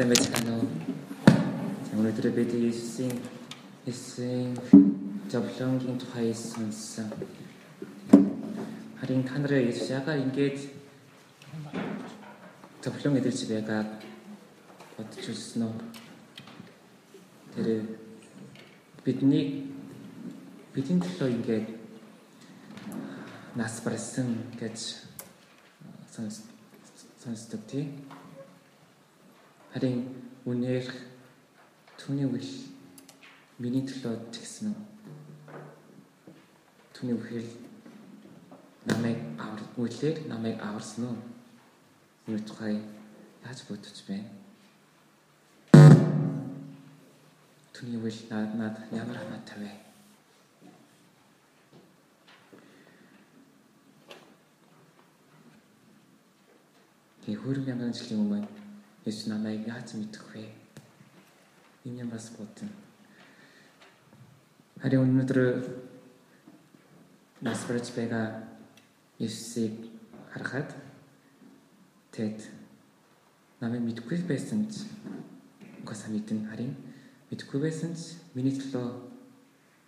сайн байцгаана уу? За өнөөдөр бид Иесусийн Иесусийн зовлонгийн тухай сонссон. Харин та нараа Иесус яагаад ингэж зовлон эдэлж байгааг бодож үзсэн үү? Тэр бидний бидний төлөө ингэж нас барсан гэж сонсдог тийм Харин үнээр түүний үйл миний төлөө тэгсэн үү? Түүний үхэл намайг авар үйлээр намайг аварсан уу? Үүний тухай яаж бодож байна? Түүний үйл над над ямар хамаатай вэ? Тэгээ хөрөг мянган жилийн өмнө Есүс намайг яаж мэдэх вэ? Энэ юм бас бодсон. Харин өнөөдөр нас барж байгаа Есүсийг харахад тэд намайг мэдгүй байсан ч угаасаа мэдэн харин мэдгүй байсан ч миний төлөө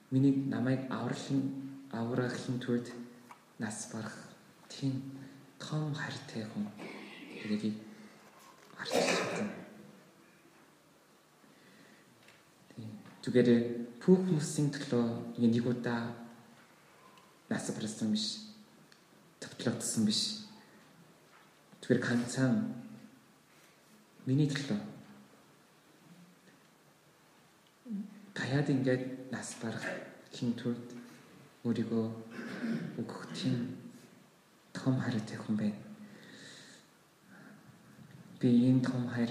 миний намайг авралын аврахын тулд нас барах тийм том хайртай хүн гэдгийг Зүгээр бүх хүмүүсийн төлөө нэг удаа нас барсан биш. Төвтлөгдсөн биш. Зүгээр ганцхан миний төлөө таяад ингээд нас барах хин төрд өөрийгөө өгөх тийм том хараатай хүн байна би энэ том хайр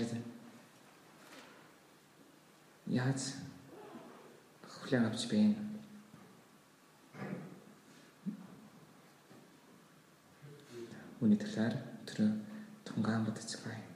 яаж хүлээн авч байна? Үүний талаар тэр тунгаан байгаа.